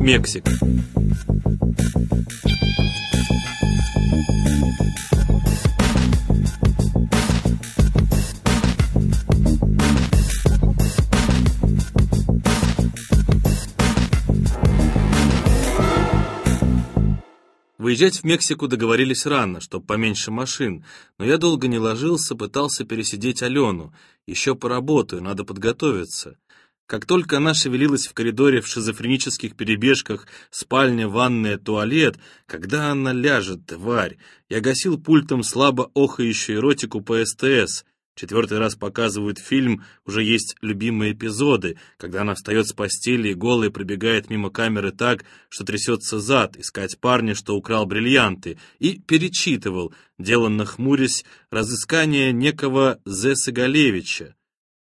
Мексика. Выезжать в Мексику договорились рано, чтоб поменьше машин, но я долго не ложился, пытался пересидеть Алену. Еще поработаю, надо подготовиться. Как только она шевелилась в коридоре в шизофренических перебежках спальня, ванная, туалет, когда она ляжет, тварь, я гасил пультом слабо охающую эротику по СТС, Четвертый раз показывают фильм, уже есть любимые эпизоды, когда она встает с постели и голой пробегает мимо камеры так, что трясется зад, искать парня, что украл бриллианты, и перечитывал, деланно хмурясь, разыскание некого Зеса Галевича.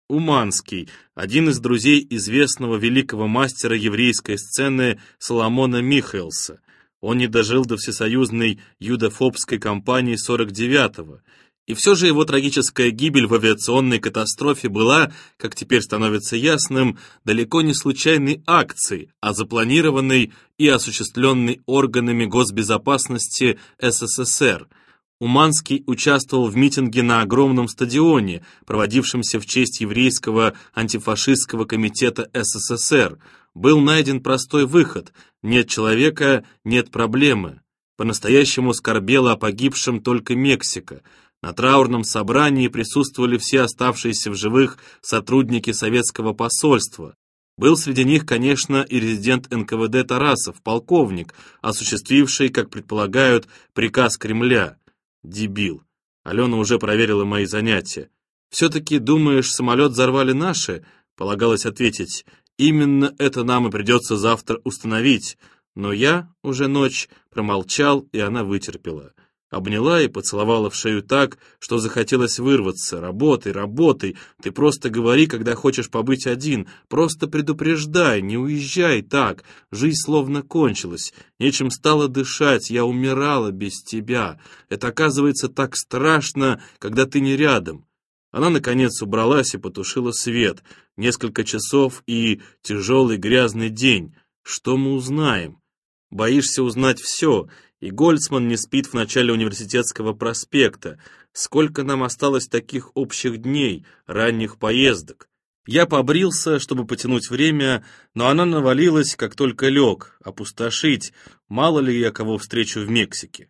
Уманский, один из друзей известного великого мастера еврейской сцены Соломона Михаэлса. Он не дожил до всесоюзной юдофобской кампании 49-го. И все же его трагическая гибель в авиационной катастрофе была, как теперь становится ясным, далеко не случайной акцией, а запланированной и осуществленной органами госбезопасности СССР. Уманский участвовал в митинге на огромном стадионе, проводившемся в честь еврейского антифашистского комитета СССР. Был найден простой выход «нет человека, нет проблемы». По-настоящему скорбела о погибшем только Мексика – на траурном собрании присутствовали все оставшиеся в живых сотрудники советского посольства. Был среди них, конечно, и резидент НКВД Тарасов, полковник, осуществивший, как предполагают, приказ Кремля. Дебил. Алена уже проверила мои занятия. «Все-таки, думаешь, самолет взорвали наши?» Полагалось ответить. «Именно это нам и придется завтра установить». Но я, уже ночь, промолчал, и она вытерпела обняла и поцеловала в шею так, что захотелось вырваться. «Работай, работай, ты просто говори, когда хочешь побыть один, просто предупреждай, не уезжай так, жизнь словно кончилась, нечем стало дышать, я умирала без тебя, это оказывается так страшно, когда ты не рядом». Она, наконец, убралась и потушила свет. Несколько часов и тяжелый грязный день. Что мы узнаем? Боишься узнать все, и Гольцман не спит в начале университетского проспекта. Сколько нам осталось таких общих дней, ранних поездок? Я побрился, чтобы потянуть время, но она навалилась, как только лег, опустошить, мало ли я кого встречу в Мексике.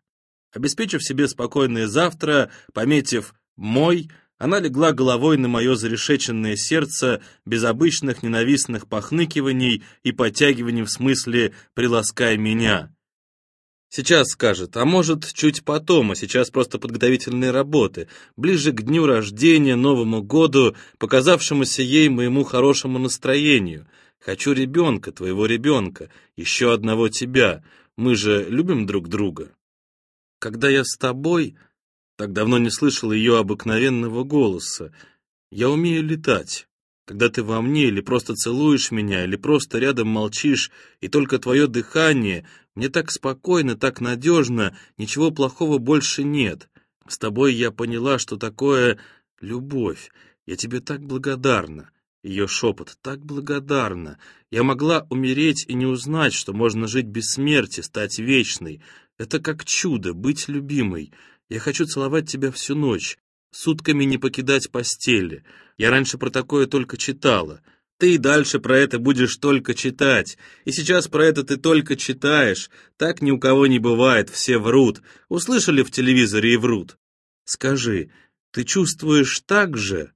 Обеспечив себе спокойное завтра, пометив «мой», она легла головой на мое зарешеченное сердце без обычных ненавистных похныкиваний и подтягиваний в смысле «приласкай меня». Сейчас скажет, а может, чуть потом, а сейчас просто подготовительные работы, ближе к дню рождения, Новому году, показавшемуся ей моему хорошему настроению. Хочу ребенка, твоего ребенка, еще одного тебя. Мы же любим друг друга. Когда я с тобой, так давно не слышал ее обыкновенного голоса, я умею летать. Когда ты во мне или просто целуешь меня, или просто рядом молчишь, и только твое дыхание, мне так спокойно, так надежно, ничего плохого больше нет. С тобой я поняла, что такое любовь. Я тебе так благодарна. Ее шепот так благодарна. Я могла умереть и не узнать, что можно жить без смерти, стать вечной. Это как чудо, быть любимой. Я хочу целовать тебя всю ночь, сутками не покидать постели. Я раньше про такое только читала. Ты и дальше про это будешь только читать. И сейчас про это ты только читаешь. Так ни у кого не бывает, все врут. Услышали в телевизоре и врут. Скажи, ты чувствуешь так же?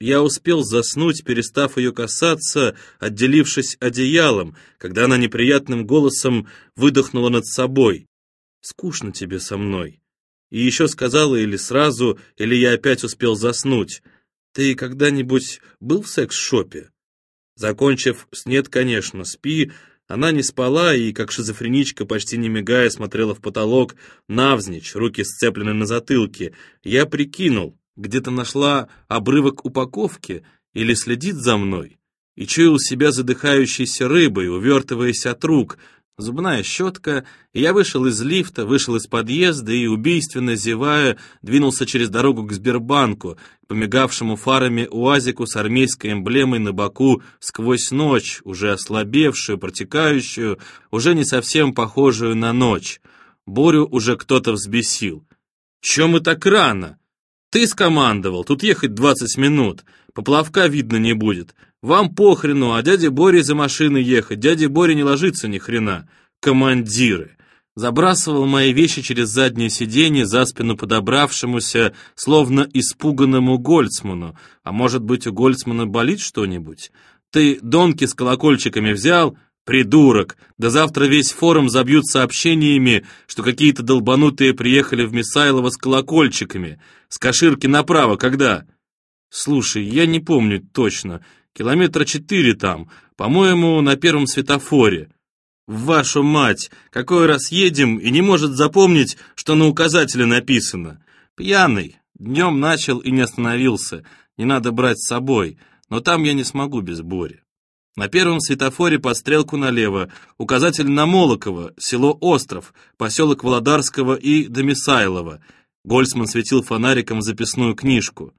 Я успел заснуть, перестав ее касаться, отделившись одеялом, когда она неприятным голосом выдохнула над собой. «Скучно тебе со мной». И еще сказала или сразу, или я опять успел заснуть. Ты когда-нибудь был в секс-шопе? Закончив с «нет, конечно, спи», она не спала и, как шизофреничка, почти не мигая, смотрела в потолок, навзничь, руки сцеплены на затылке. Я прикинул, где-то нашла обрывок упаковки или следит за мной, и чуял себя задыхающейся рыбой, увертываясь от рук, Зубная щетка, я вышел из лифта, вышел из подъезда и, убийственно зевая, двинулся через дорогу к Сбербанку, к помигавшему фарами уазику с армейской эмблемой на боку сквозь ночь, уже ослабевшую, протекающую, уже не совсем похожую на ночь. Борю уже кто-то взбесил. «Чем мы так рано?» «Ты скомандовал, тут ехать двадцать минут, поплавка видно не будет. Вам похрену, а дяде Боре за машиной ехать. Дяде Боре не ложится ни хрена. Командиры. Забрасывал мои вещи через заднее сиденье за спину подобравшемуся, словно испуганному Гольцману. А может быть, у Гольцмана болит что-нибудь? Ты донки с колокольчиками взял? Придурок! Да завтра весь форум забьют сообщениями, что какие-то долбанутые приехали в Мисайлово с колокольчиками. С Каширки направо когда? Слушай, я не помню точно. Километра четыре там, по-моему, на первом светофоре. Вашу мать, какой раз едем и не может запомнить, что на указателе написано. Пьяный, днем начал и не остановился, не надо брать с собой, но там я не смогу без Бори. На первом светофоре под стрелку налево, указатель на Молоково, село Остров, поселок Володарского и Домисайлова. Гольцман светил фонариком в записную книжку.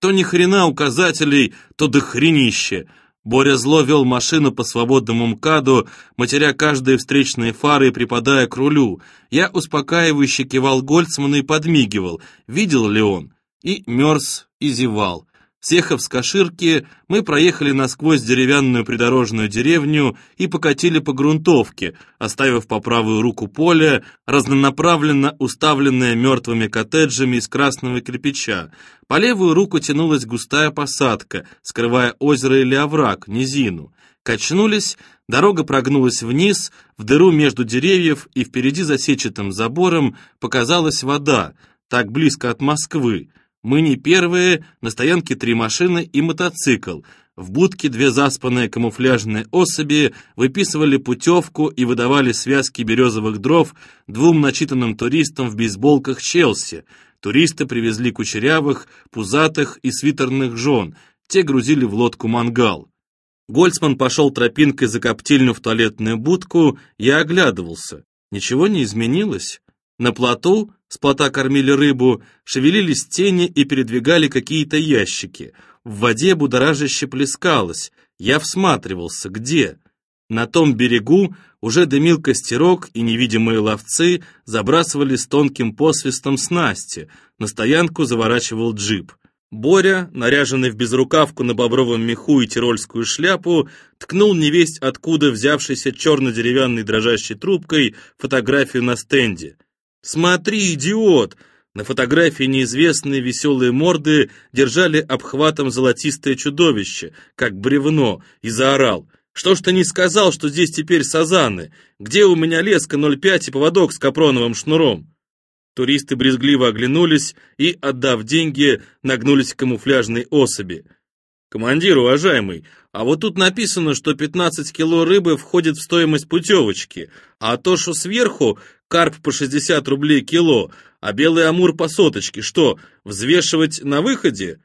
То ни хрена указателей, то до хренище. Боря зло вел машину по свободному МКАДу, матеря каждые встречные фары и припадая к рулю. Я успокаивающе кивал Гольцману и подмигивал, видел ли он. И мерз, и зевал. С Каширки, мы проехали насквозь деревянную придорожную деревню и покатили по грунтовке, оставив по правую руку поле, разнонаправленно уставленное мертвыми коттеджами из красного кирпича. По левую руку тянулась густая посадка, скрывая озеро или овраг, низину. Качнулись, дорога прогнулась вниз, в дыру между деревьев, и впереди за сетчатым забором показалась вода, так близко от Москвы. Мы не первые, на стоянке три машины и мотоцикл. В будке две заспанные камуфляжные особи выписывали путевку и выдавали связки березовых дров двум начитанным туристам в бейсболках Челси. Туристы привезли кучерявых, пузатых и свитерных жен. Те грузили в лодку мангал. Гольцман пошел тропинкой за коптильню в туалетную будку, я оглядывался. Ничего не изменилось. На плоту, с плота кормили рыбу, шевелились тени и передвигали какие-то ящики. В воде будоражище плескалось. Я всматривался, где? На том берегу уже дымил костерок, и невидимые ловцы забрасывали с тонким посвистом снасти. На стоянку заворачивал джип. Боря, наряженный в безрукавку на бобровом меху и тирольскую шляпу, ткнул невесть откуда взявшейся черно-деревянной дрожащей трубкой фотографию на стенде. «Смотри, идиот!» На фотографии неизвестные веселые морды держали обхватом золотистое чудовище, как бревно, и заорал. «Что ж ты не сказал, что здесь теперь сазаны? Где у меня леска 0,5 и поводок с капроновым шнуром?» Туристы брезгливо оглянулись и, отдав деньги, нагнулись к камуфляжной особи. «Командир, уважаемый, а вот тут написано, что 15 кило рыбы входит в стоимость путевочки, а то, что сверху, карп по 60 рублей кило, а белый амур по соточке, что, взвешивать на выходе?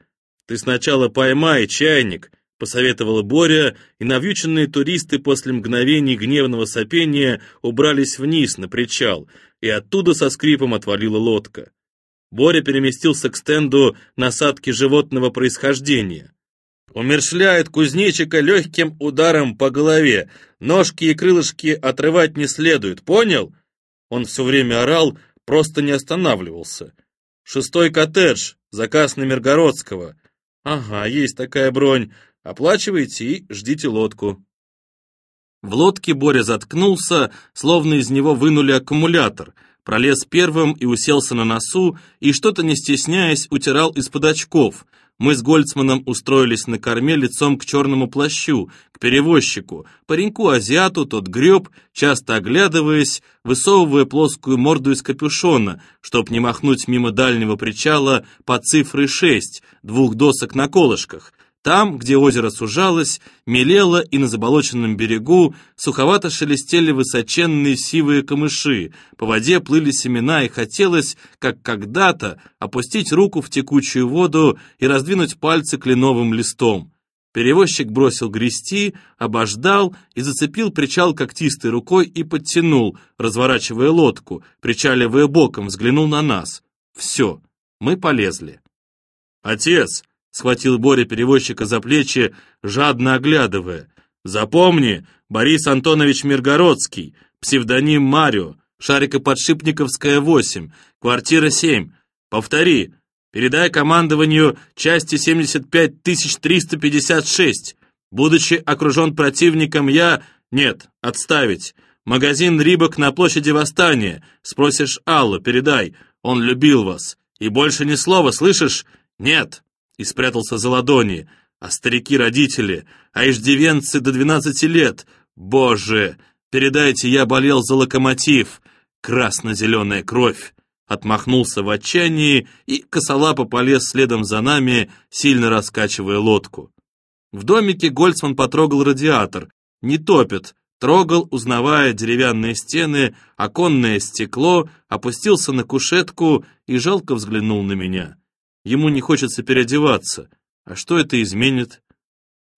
Ты сначала поймай чайник, посоветовала Боря, и навьюченные туристы после мгновений гневного сопения убрались вниз на причал, и оттуда со скрипом отвалила лодка. Боря переместился к стенду насадки животного происхождения. Умершляет кузнечика легким ударом по голове. Ножки и крылышки отрывать не следует, понял? Он все время орал, просто не останавливался. Шестой коттедж, заказ на Миргородского. Ага, есть такая бронь. Оплачивайте и ждите лодку. В лодке Боря заткнулся, словно из него вынули аккумулятор, пролез первым и уселся на носу, и что-то не стесняясь утирал из-под очков — мы с Гольцманом устроились на корме лицом к черному плащу, к перевозчику, пареньку-азиату, тот греб, часто оглядываясь, высовывая плоскую морду из капюшона, чтоб не махнуть мимо дальнего причала по цифры шесть, двух досок на колышках, там, где озеро сужалось, мелело и на заболоченном берегу суховато шелестели высоченные сивые камыши, по воде плыли семена, и хотелось, как когда-то, опустить руку в текучую воду и раздвинуть пальцы кленовым листом. Перевозчик бросил грести, обождал и зацепил причал когтистой рукой и подтянул, разворачивая лодку, причаливая боком, взглянул на нас. Все, мы полезли. «Отец!» — схватил Боря перевозчика за плечи, жадно оглядывая. «Запомни, Борис Антонович Миргородский, псевдоним Марио, Шарикоподшипниковская, 8, квартира 7. Повтори, передай командованию части 75356. Будучи окружен противником, я... Нет, отставить. Магазин Рибок на площади Восстания. Спросишь Аллу, передай. Он любил вас. И больше ни слова, слышишь? Нет. И спрятался за ладони. А старики-родители, а иждивенцы до 12 лет. Боже, передайте, я болел за локомотив. Красно-зеленая кровь. Отмахнулся в отчаянии и косолапо полез следом за нами, сильно раскачивая лодку. В домике Гольцман потрогал радиатор. Не топит. Трогал, узнавая деревянные стены, оконное стекло, опустился на кушетку и жалко взглянул на меня. Ему не хочется переодеваться. А что это изменит?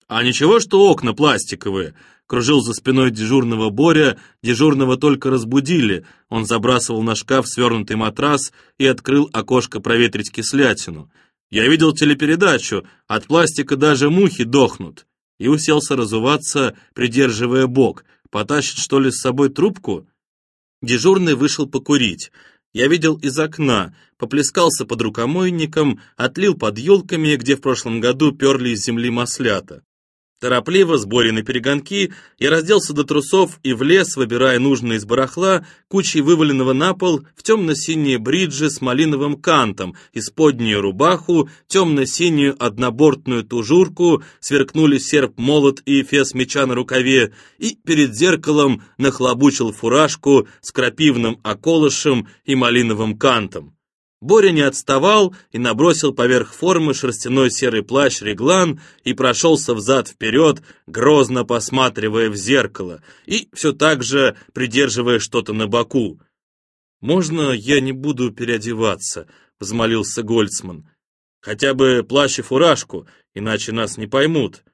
А ничего, что окна пластиковые. Кружил за спиной дежурного Боря, дежурного только разбудили. Он забрасывал на шкаф свернутый матрас и открыл окошко проветрить кислятину. Я видел телепередачу, от пластика даже мухи дохнут. И уселся разуваться, придерживая бок. Потащит, что ли, с собой трубку? Дежурный вышел покурить. Я видел из окна, поплескался под рукомойником, отлил под елками, где в прошлом году перли из земли маслята. Торопливо, с на перегонки, я разделся до трусов и влез, выбирая нужное из барахла, кучей вываленного на пол в темно-синие бриджи с малиновым кантом, исподнюю рубаху, темно-синюю однобортную тужурку, сверкнули серп-молот и фес меча на рукаве, и перед зеркалом нахлобучил фуражку с крапивным околышем и малиновым кантом. Боря не отставал и набросил поверх формы шерстяной серый плащ реглан и прошелся взад-вперед, грозно посматривая в зеркало и все так же придерживая что-то на боку. «Можно я не буду переодеваться?» — взмолился Гольцман. «Хотя бы плащ и фуражку, иначе нас не поймут».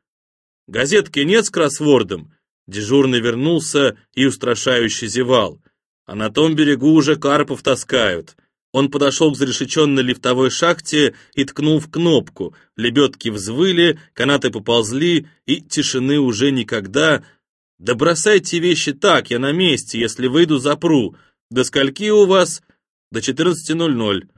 «Газетки нет с кроссвордом?» Дежурный вернулся и устрашающе зевал. «А на том берегу уже карпов таскают». Он подошел к зарешеченной лифтовой шахте и ткнул в кнопку. Лебедки взвыли, канаты поползли, и тишины уже никогда. «Да бросайте вещи так, я на месте, если выйду, запру. До скольки у вас?» «До 14.00».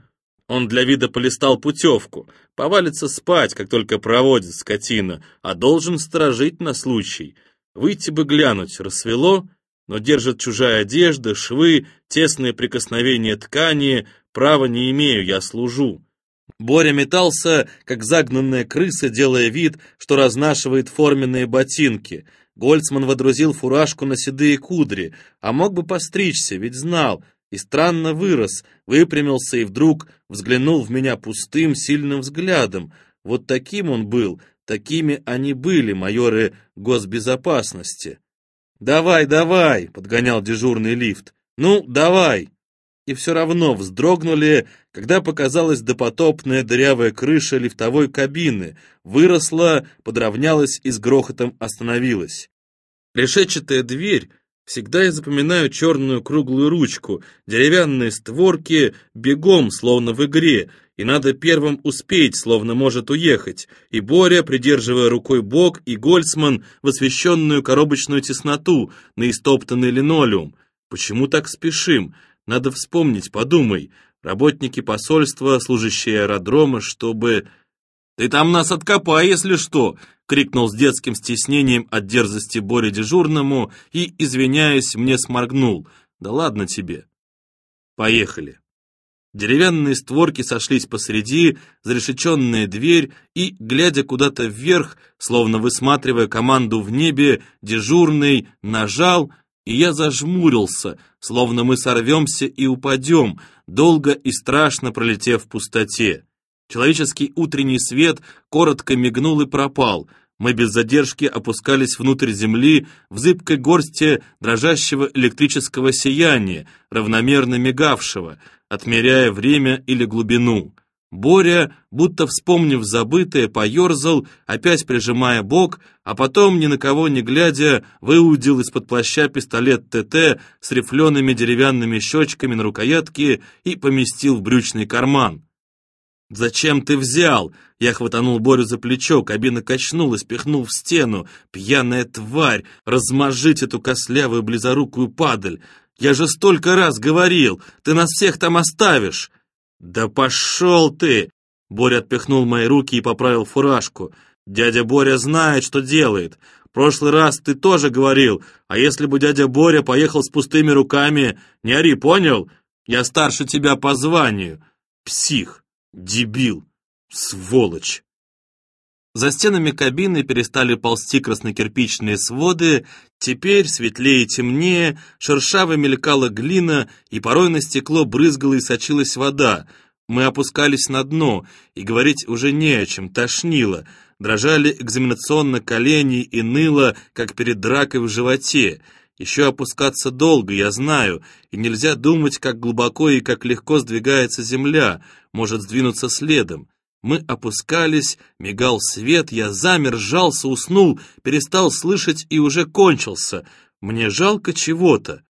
Он для вида полистал путевку. Повалится спать, как только проводит скотина, а должен сторожить на случай. Выйти бы глянуть, рассвело, но держит чужая одежда, швы, тесные прикосновения ткани, Права не имею, я служу. Боря метался, как загнанная крыса, делая вид, что разнашивает форменные ботинки. Гольцман водрузил фуражку на седые кудри, а мог бы постричься, ведь знал, и странно вырос, выпрямился и вдруг взглянул в меня пустым, сильным взглядом. Вот таким он был, такими они были, майоры госбезопасности. «Давай, давай!» — подгонял дежурный лифт. «Ну, давай!» И все равно вздрогнули, когда показалась допотопная дырявая крыша лифтовой кабины, выросла, подровнялась и с грохотом остановилась. Решетчатая дверь, всегда я запоминаю черную круглую ручку, деревянные створки, бегом, словно в игре, и надо первым успеть, словно может уехать, и Боря, придерживая рукой бок, и Гольцман в освещенную коробочную тесноту, на истоптанный линолеум. Почему так спешим? Надо вспомнить, подумай. Работники посольства, служащие аэродрома, чтобы... «Ты там нас откопай, если что!» — крикнул с детским стеснением от дерзости Боре дежурному и, извиняясь, мне сморгнул. «Да ладно тебе!» «Поехали!» Деревянные створки сошлись посреди, зарешеченная дверь, и, глядя куда-то вверх, словно высматривая команду в небе, дежурный нажал, и я зажмурился, словно мы сорвемся и упадем, долго и страшно пролетев в пустоте. Человеческий утренний свет коротко мигнул и пропал. Мы без задержки опускались внутрь земли в зыбкой горсти дрожащего электрического сияния, равномерно мигавшего, отмеряя время или глубину. Боря, будто вспомнив забытое, поерзал, опять прижимая бок, а потом, ни на кого не глядя, выудил из-под плаща пистолет ТТ с рифлеными деревянными щечками на рукоятке и поместил в брючный карман. «Зачем ты взял?» Я хватанул Борю за плечо, кабина качнулась, пихнул в стену. «Пьяная тварь! Размажить эту кослявую близорукую падаль! Я же столько раз говорил! Ты нас всех там оставишь!» «Да пошел ты!» Боря отпихнул мои руки и поправил фуражку. «Дядя Боря знает, что делает. Прошлый раз ты тоже говорил, а если бы дядя Боря поехал с пустыми руками, не ори, понял? Я старше тебя по званию. Псих, дебил, сволочь!» За стенами кабины перестали ползти краснокирпичные своды, теперь, светлее и темнее, шершаво мелькала глина, и порой на стекло брызгала и сочилась вода. Мы опускались на дно, и говорить уже не о чем, тошнило. Дрожали экзаменационно колени и ныло, как перед дракой в животе. Еще опускаться долго, я знаю, и нельзя думать, как глубоко и как легко сдвигается земля, может сдвинуться следом. Мы опускались, мигал свет, я замер, сжался, уснул, перестал слышать и уже кончился. Мне жалко чего-то.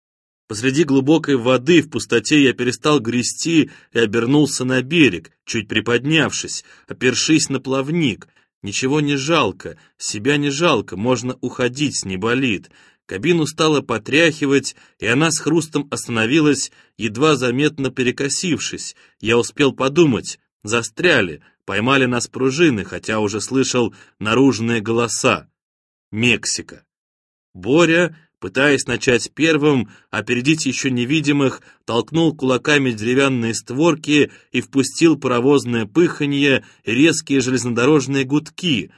Посреди глубокой воды в пустоте я перестал грести и обернулся на берег, чуть приподнявшись, опершись на плавник. Ничего не жалко, себя не жалко, можно уходить, не болит. Кабину стало потряхивать, и она с хрустом остановилась, едва заметно перекосившись. Я успел подумать, застряли, Поймали нас пружины, хотя уже слышал наружные голоса. Мексика. Боря, пытаясь начать первым, опередить еще невидимых, толкнул кулаками деревянные створки и впустил паровозное пыханье, резкие железнодорожные гудки.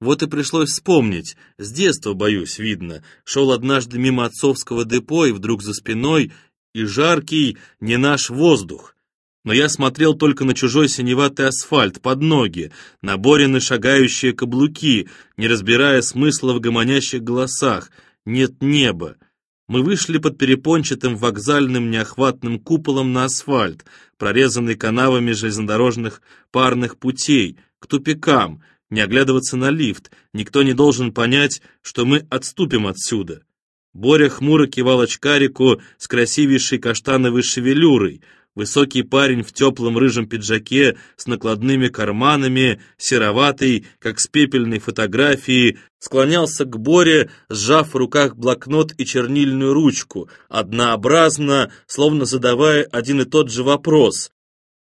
Вот и пришлось вспомнить. С детства, боюсь, видно. Шел однажды мимо отцовского депо, и вдруг за спиной, и жаркий, не наш воздух но я смотрел только на чужой синеватый асфальт под ноги, на Борины шагающие каблуки, не разбирая смысла в гомонящих голосах. Нет неба. Мы вышли под перепончатым вокзальным неохватным куполом на асфальт, прорезанный канавами железнодорожных парных путей, к тупикам, не оглядываться на лифт, никто не должен понять, что мы отступим отсюда. Боря хмуро кивал очкарику с красивейшей каштановой шевелюрой, Высокий парень в теплом рыжем пиджаке с накладными карманами, сероватый, как с пепельной фотографии, склонялся к Боре, сжав в руках блокнот и чернильную ручку, однообразно, словно задавая один и тот же вопрос.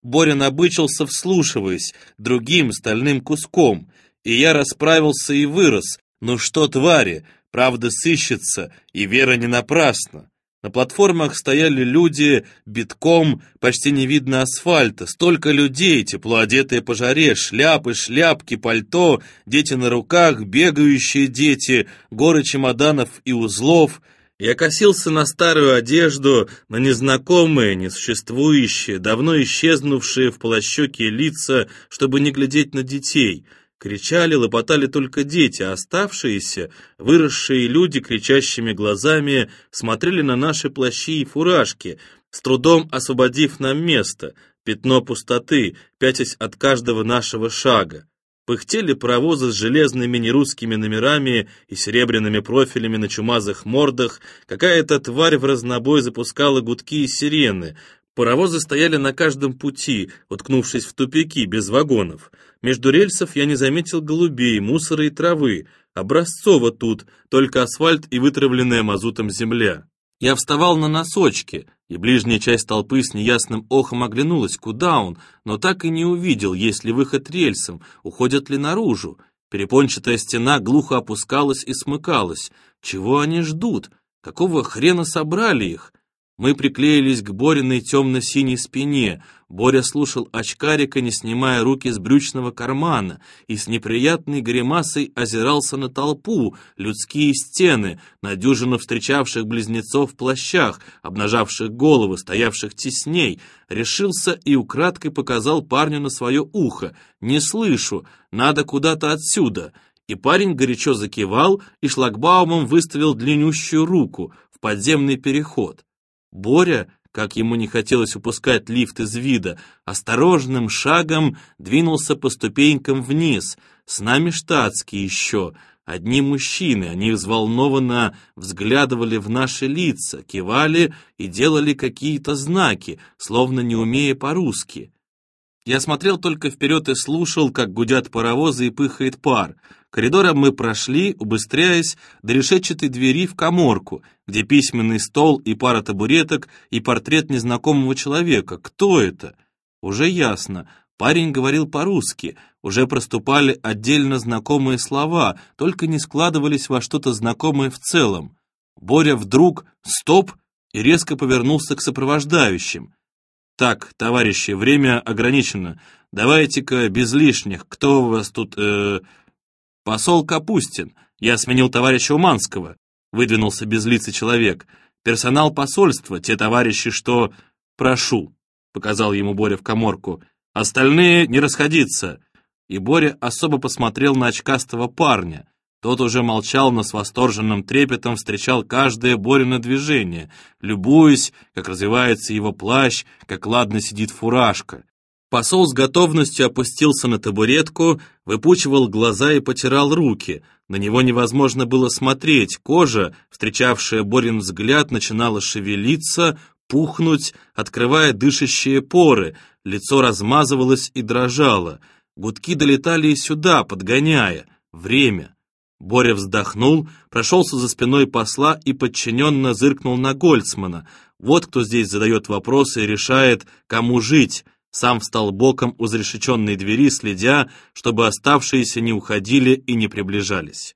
Боря набычился, вслушиваясь, другим стальным куском, и я расправился и вырос. Ну что, твари, правда сыщется, и вера не напрасна. На платформах стояли люди, битком, почти не видно асфальта, столько людей, тепло одетые по жаре, шляпы, шляпки, пальто, дети на руках, бегающие дети, горы чемоданов и узлов. Я косился на старую одежду, на незнакомые, несуществующие, давно исчезнувшие в полощеке лица, чтобы не глядеть на детей — Кричали, лопотали только дети, а оставшиеся, выросшие люди кричащими глазами, смотрели на наши плащи и фуражки, с трудом освободив нам место, пятно пустоты, пятясь от каждого нашего шага. Пыхтели паровозы с железными нерусскими номерами и серебряными профилями на чумазых мордах, какая-то тварь в разнобой запускала гудки и сирены, Паровозы стояли на каждом пути, уткнувшись в тупики, без вагонов. Между рельсов я не заметил голубей, мусора и травы. Образцово тут, только асфальт и вытравленная мазутом земля. Я вставал на носочки, и ближняя часть толпы с неясным охом оглянулась, куда он, но так и не увидел, есть ли выход рельсом, уходят ли наружу. Перепончатая стена глухо опускалась и смыкалась. Чего они ждут? Какого хрена собрали их? Мы приклеились к Бориной темно-синей спине. Боря слушал очкарика, не снимая руки с брючного кармана, и с неприятной гримасой озирался на толпу, людские стены, на дюжину встречавших близнецов в плащах, обнажавших головы, стоявших тесней. Решился и украдкой показал парню на свое ухо. «Не слышу, надо куда-то отсюда». И парень горячо закивал и шлагбаумом выставил длиннющую руку в подземный переход. Боря, как ему не хотелось упускать лифт из вида, осторожным шагом двинулся по ступенькам вниз. С нами штатские еще. Одни мужчины, они взволнованно взглядывали в наши лица, кивали и делали какие-то знаки, словно не умея по-русски. Я смотрел только вперед и слушал, как гудят паровозы и пыхает пар. Коридором мы прошли, убыстряясь, до решетчатой двери в коморку, где письменный стол и пара табуреток и портрет незнакомого человека. Кто это? Уже ясно. Парень говорил по-русски, уже проступали отдельно знакомые слова, только не складывались во что-то знакомое в целом. Боря вдруг «стоп» и резко повернулся к сопровождающим. «Так, товарищи, время ограничено. Давайте-ка без лишних. Кто у вас тут...» э... «Посол Капустин. Я сменил товарища Уманского», — выдвинулся безлицый человек. «Персонал посольства, те товарищи, что...» «Прошу», — показал ему Боря в коморку. «Остальные не расходиться». И Боря особо посмотрел на очкастого парня. Тот уже молчал, но с восторженным трепетом встречал каждое Борино движение, любуясь, как развивается его плащ, как ладно сидит фуражка. Посол с готовностью опустился на табуретку, выпучивал глаза и потирал руки. На него невозможно было смотреть, кожа, встречавшая Борин взгляд, начинала шевелиться, пухнуть, открывая дышащие поры, лицо размазывалось и дрожало. Гудки долетали и сюда, подгоняя. Время. Боря вздохнул, прошелся за спиной посла и подчиненно зыркнул на Гольцмана. Вот кто здесь задает вопросы и решает, кому жить. Сам встал боком у зарешеченной двери, следя, чтобы оставшиеся не уходили и не приближались.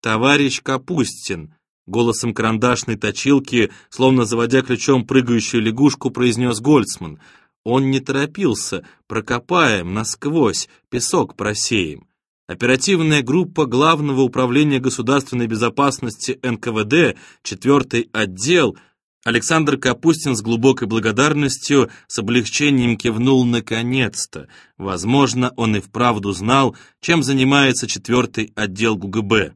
«Товарищ Капустин», — голосом карандашной точилки, словно заводя ключом прыгающую лягушку, произнес Гольцман. Он не торопился, прокопаем насквозь, песок просеем. Оперативная группа Главного управления государственной безопасности НКВД, 4 отдел, Александр Капустин с глубокой благодарностью, с облегчением кивнул наконец-то. Возможно, он и вправду знал, чем занимается 4 отдел ГУГБ.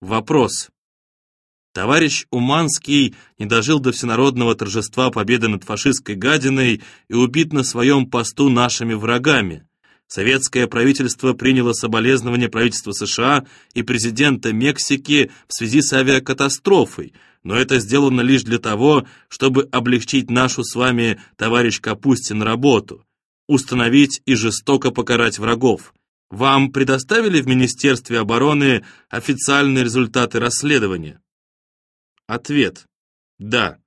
Вопрос. Товарищ Уманский не дожил до всенародного торжества победы над фашистской гадиной и убит на своем посту нашими врагами. Советское правительство приняло соболезнования правительства США и президента Мексики в связи с авиакатастрофой, но это сделано лишь для того, чтобы облегчить нашу с вами, товарищ Капустин, работу, установить и жестоко покарать врагов. Вам предоставили в Министерстве обороны официальные результаты расследования? Ответ. Да.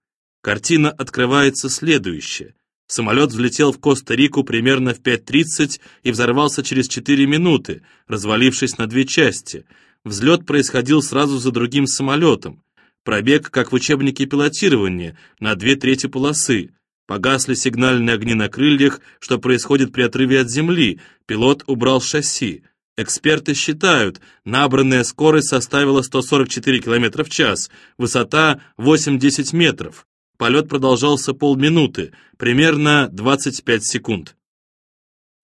Картина открывается следующая. Самолет взлетел в Коста-Рику примерно в 5.30 и взорвался через 4 минуты, развалившись на две части. Взлет происходил сразу за другим самолетом. Пробег, как в учебнике пилотирования, на две трети полосы. Погасли сигнальные огни на крыльях, что происходит при отрыве от земли. Пилот убрал шасси. Эксперты считают, набранная скорость составила 144 км в час, высота 8-10 метров. Полет продолжался полминуты, примерно 25 секунд.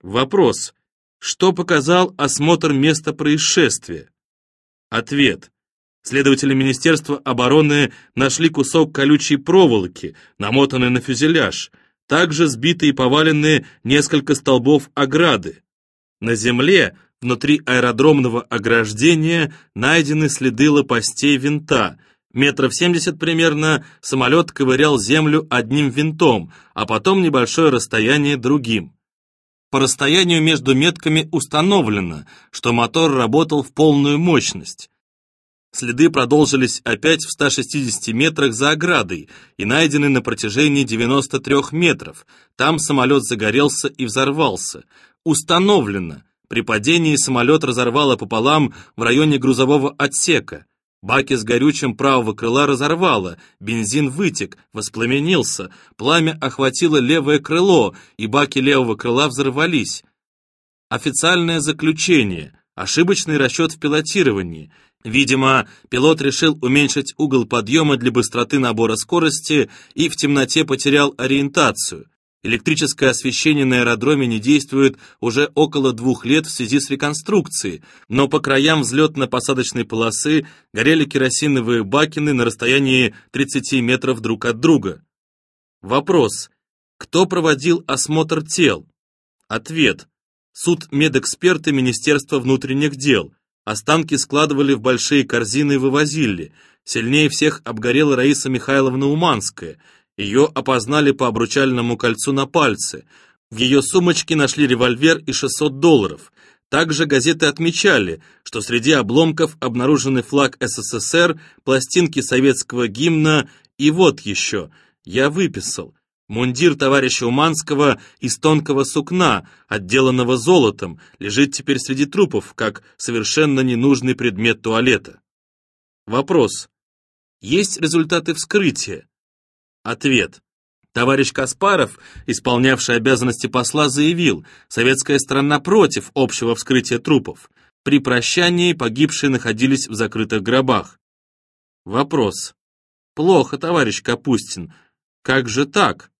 Вопрос. Что показал осмотр места происшествия? Ответ. Следователи Министерства обороны нашли кусок колючей проволоки, намотанный на фюзеляж, также сбиты и повалены несколько столбов ограды. На земле, внутри аэродромного ограждения, найдены следы лопастей винта – Метров семьдесят примерно самолет ковырял землю одним винтом, а потом небольшое расстояние другим. По расстоянию между метками установлено, что мотор работал в полную мощность. Следы продолжились опять в 160 метрах за оградой и найдены на протяжении 93 метров. Там самолет загорелся и взорвался. Установлено. При падении самолет разорвало пополам в районе грузового отсека. Баки с горючим правого крыла разорвало, бензин вытек, воспламенился, пламя охватило левое крыло, и баки левого крыла взорвались. Официальное заключение, ошибочный расчет в пилотировании. Видимо, пилот решил уменьшить угол подъема для быстроты набора скорости и в темноте потерял ориентацию. Электрическое освещение на аэродроме не действует уже около двух лет в связи с реконструкцией, но по краям взлетно-посадочной полосы горели керосиновые бакины на расстоянии 30 метров друг от друга. Вопрос. Кто проводил осмотр тел? Ответ. Суд медэксперты Министерства внутренних дел. Останки складывали в большие корзины и вывозили. Сильнее всех обгорела Раиса Михайловна Уманская. Ее опознали по обручальному кольцу на пальце. В ее сумочке нашли револьвер и 600 долларов. Также газеты отмечали, что среди обломков обнаружены флаг СССР, пластинки советского гимна и вот еще, я выписал, Мундир товарища Уманского из тонкого сукна, отделанного золотом, лежит теперь среди трупов, как совершенно ненужный предмет туалета. Вопрос. Есть результаты вскрытия? Ответ. Товарищ Каспаров, исполнявший обязанности посла, заявил, советская страна против общего вскрытия трупов. При прощании погибшие находились в закрытых гробах. Вопрос. Плохо, товарищ Капустин. Как же так?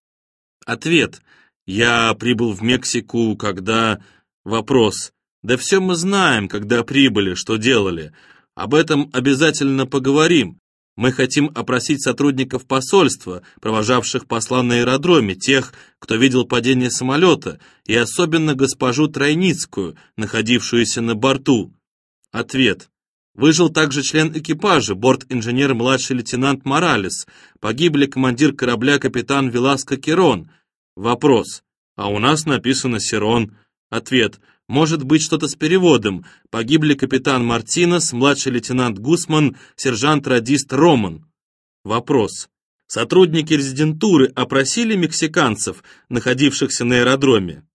Ответ. Я прибыл в Мексику, когда... Вопрос. Да все мы знаем, когда прибыли, что делали. Об этом обязательно поговорим. Мы хотим опросить сотрудников посольства, провожавших посла на аэродроме, тех, кто видел падение самолета, и особенно госпожу Тройницкую, находившуюся на борту. Ответ. Выжил также член экипажа, борт-инженер младший лейтенант Моралес. Погибли командир корабля капитан Веласко Керон. Вопрос. А у нас написано Серон. Ответ. Может быть что-то с переводом. Погибли капитан Мартинес, младший лейтенант Гусман, сержант-радист Роман. Вопрос. Сотрудники резидентуры опросили мексиканцев, находившихся на аэродроме?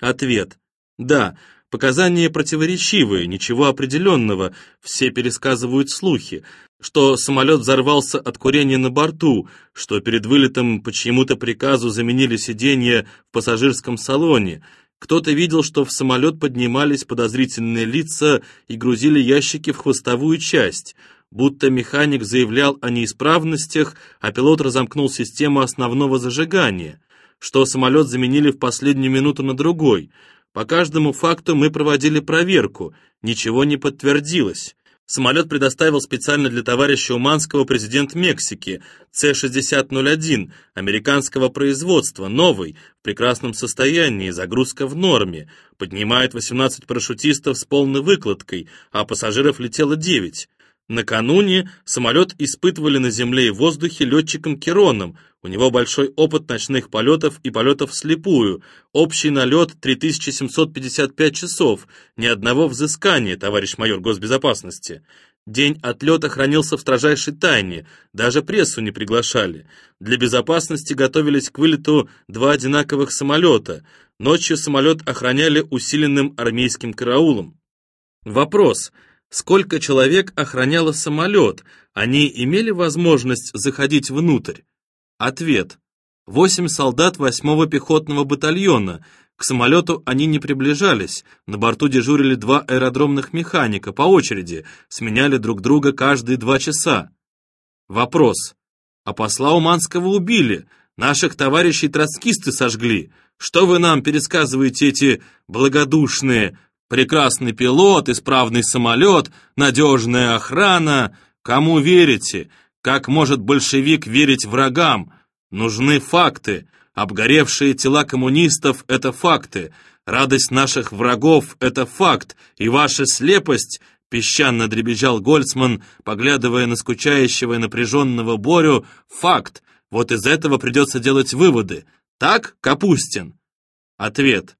Ответ. Да, Показания противоречивые, ничего определенного, все пересказывают слухи, что самолет взорвался от курения на борту, что перед вылетом по чьему-то приказу заменили сиденье в пассажирском салоне, кто-то видел, что в самолет поднимались подозрительные лица и грузили ящики в хвостовую часть, будто механик заявлял о неисправностях, а пилот разомкнул систему основного зажигания, что самолет заменили в последнюю минуту на другой – по каждому факту мы проводили проверку, ничего не подтвердилось. Самолет предоставил специально для товарища Уманского президент Мексики, С-6001, американского производства, новый, в прекрасном состоянии, загрузка в норме, поднимает 18 парашютистов с полной выкладкой, а пассажиров летело 9. Накануне самолет испытывали на земле и воздухе летчиком Кероном, у него большой опыт ночных полетов и полетов вслепую, общий налет 3755 часов, ни одного взыскания, товарищ майор госбезопасности. День отлета хранился в строжайшей тайне, даже прессу не приглашали. Для безопасности готовились к вылету два одинаковых самолета. Ночью самолет охраняли усиленным армейским караулом. Вопрос – Сколько человек охраняло самолет? Они имели возможность заходить внутрь? Ответ. Восемь солдат 8-го пехотного батальона. К самолету они не приближались. На борту дежурили два аэродромных механика по очереди, сменяли друг друга каждые два часа. Вопрос. А посла Уманского убили. Наших товарищей троцкисты сожгли. Что вы нам пересказываете эти благодушные Прекрасный пилот, исправный самолет, надежная охрана. Кому верите? Как может большевик верить врагам? Нужны факты. Обгоревшие тела коммунистов — это факты. Радость наших врагов — это факт. И ваша слепость — песчанно дребезжал Гольцман, поглядывая на скучающего и напряженного Борю, — факт. Вот из этого придется делать выводы. Так, Капустин? Ответ.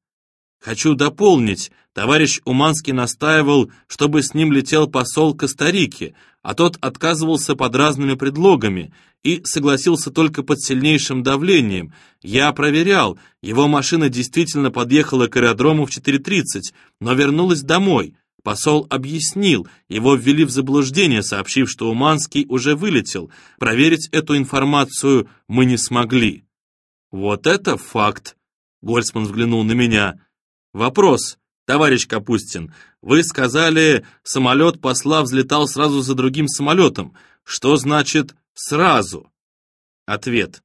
Хочу дополнить, товарищ Уманский настаивал, чтобы с ним летел посол Коста-Рики, а тот отказывался под разными предлогами и согласился только под сильнейшим давлением. Я проверял, его машина действительно подъехала к аэродрому в 4.30, но вернулась домой. Посол объяснил, его ввели в заблуждение, сообщив, что Уманский уже вылетел. Проверить эту информацию мы не смогли. «Вот это факт!» — Гольцман взглянул на меня. Вопрос, товарищ Капустин. Вы сказали, самолет посла взлетал сразу за другим самолетом. Что значит «сразу»? Ответ.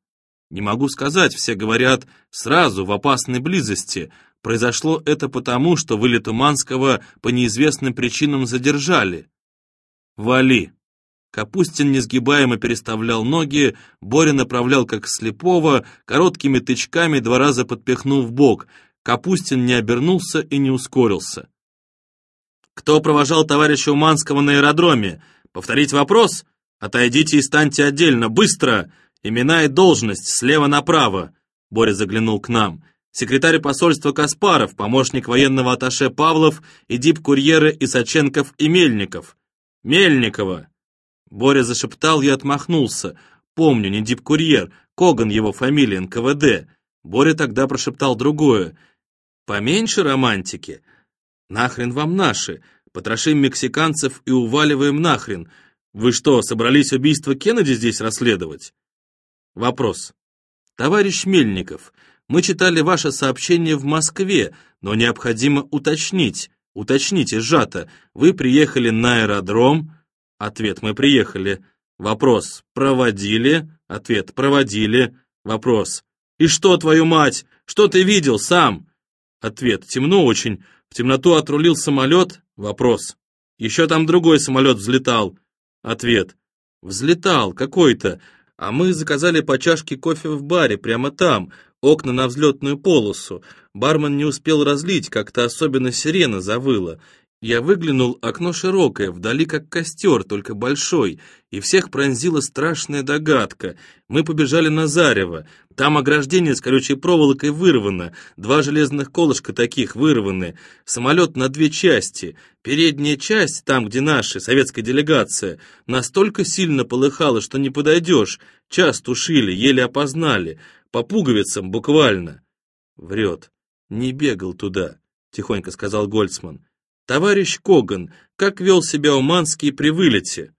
Не могу сказать, все говорят «сразу, в опасной близости». Произошло это потому, что вылет Уманского по неизвестным причинам задержали. Вали. Капустин несгибаемо переставлял ноги, Боря направлял как слепого, короткими тычками два раза подпихнув бок. Капустин не обернулся и не ускорился. «Кто провожал товарища Уманского на аэродроме? Повторить вопрос? Отойдите и станьте отдельно, быстро! Имена и должность, слева направо!» Боря заглянул к нам. Секретарь посольства Каспаров, помощник военного атташе Павлов и дип-курьеры Исаченков и Мельников. «Мельникова!» Боря зашептал, я отмахнулся. Помню, не дипкурьер, Коган его фамилия, НКВД. Боря тогда прошептал другое. Поменьше романтики. Нахрен вам наши. Потрошим мексиканцев и уваливаем нахрен. Вы что, собрались убийство Кеннеди здесь расследовать? Вопрос. Товарищ Мельников, мы читали ваше сообщение в Москве, но необходимо уточнить. Уточните сжато. Вы приехали на аэродром, Ответ «Мы приехали». Вопрос «Проводили?» Ответ «Проводили». Вопрос «И что, твою мать? Что ты видел сам?» Ответ «Темно очень. В темноту отрулил самолет?» Вопрос «Еще там другой самолет взлетал?» Ответ «Взлетал какой-то. А мы заказали по чашке кофе в баре, прямо там, окна на взлетную полосу. Бармен не успел разлить, как-то особенно сирена завыла. Я выглянул, окно широкое, вдали как костер, только большой, и всех пронзила страшная догадка. Мы побежали на Зарево. Там ограждение с колючей проволокой вырвано, два железных колышка таких вырваны, самолет на две части. Передняя часть, там, где наши, советская делегация, настолько сильно полыхала, что не подойдешь. Час тушили, еле опознали. По пуговицам буквально. Врет. Не бегал туда, тихонько сказал Гольцман. «Товарищ Коган, как вел себя Уманский при вылете?»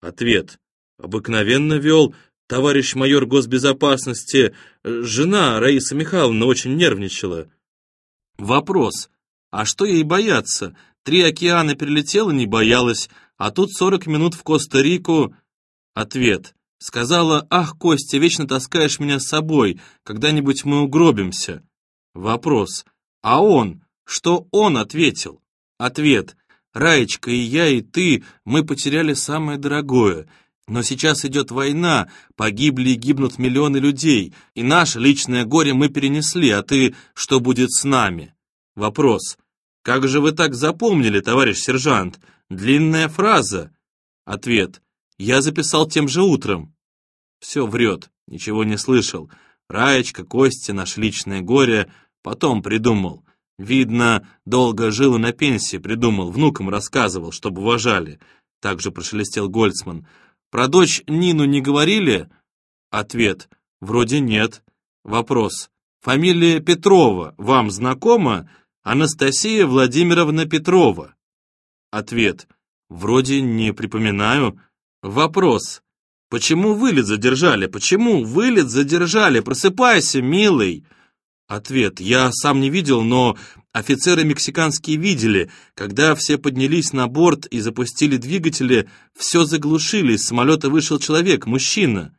Ответ. «Обыкновенно вел. Товарищ майор госбезопасности, жена Раиса Михайловна очень нервничала». Вопрос. А что ей бояться? Три океана перелетела, не боялась, а тут сорок минут в Коста-Рику. Ответ. Сказала, ах, Костя, вечно таскаешь меня с собой, когда-нибудь мы угробимся. Вопрос. А он? Что он ответил? Ответ. Раечка и я, и ты, мы потеряли самое дорогое. Но сейчас идет война, погибли и гибнут миллионы людей, и наше личное горе мы перенесли, а ты, что будет с нами? Вопрос. Как же вы так запомнили, товарищ сержант? Длинная фраза. Ответ. Я записал тем же утром. Все врет, ничего не слышал. Раечка, Костя, наше личное горе, потом придумал. Видно, долго жил и на пенсии придумал, внукам рассказывал, чтобы уважали. Также прошелестел Гольцман. Про дочь Нину не говорили? Ответ. Вроде нет. Вопрос. Фамилия Петрова вам знакома? Анастасия Владимировна Петрова. Ответ. Вроде не припоминаю. Вопрос. Почему вылет задержали? Почему вылет задержали? Просыпайся, милый. Ответ. Я сам не видел, но офицеры мексиканские видели. Когда все поднялись на борт и запустили двигатели, все заглушили, из самолета вышел человек, мужчина.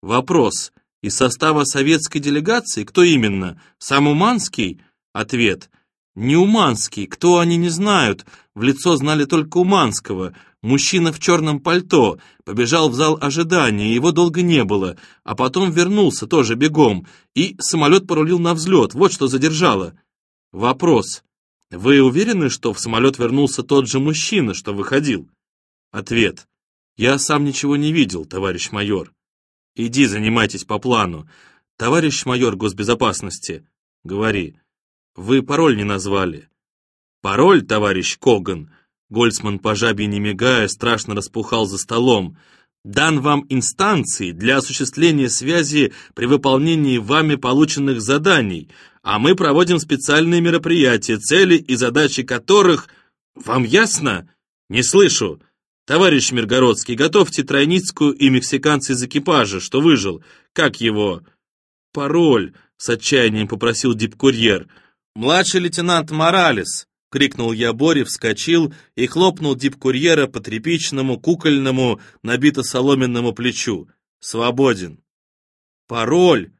Вопрос. Из состава советской делегации? Кто именно? Сам Уманский? Ответ. Не Уманский. Кто они не знают. В лицо знали только Уманского. Мужчина в черном пальто побежал в зал ожидания, его долго не было, а потом вернулся тоже бегом, и самолет порулил на взлет, вот что задержало. Вопрос. Вы уверены, что в самолет вернулся тот же мужчина, что выходил? Ответ. Я сам ничего не видел, товарищ майор. Иди занимайтесь по плану. Товарищ майор госбезопасности, говори. Вы пароль не назвали. Пароль, товарищ Коган, Гольцман по жабе не мигая страшно распухал за столом. «Дан вам инстанции для осуществления связи при выполнении вами полученных заданий, а мы проводим специальные мероприятия, цели и задачи которых... Вам ясно? Не слышу. Товарищ Миргородский, готовьте Тройницкую и мексиканца из экипажа, что выжил. Как его? Пароль, с отчаянием попросил дипкурьер. Младший лейтенант Моралес. — крикнул я Боре, вскочил и хлопнул дипкурьера по тряпичному, кукольному, набито соломенному плечу. «Свободен!» «Пароль!»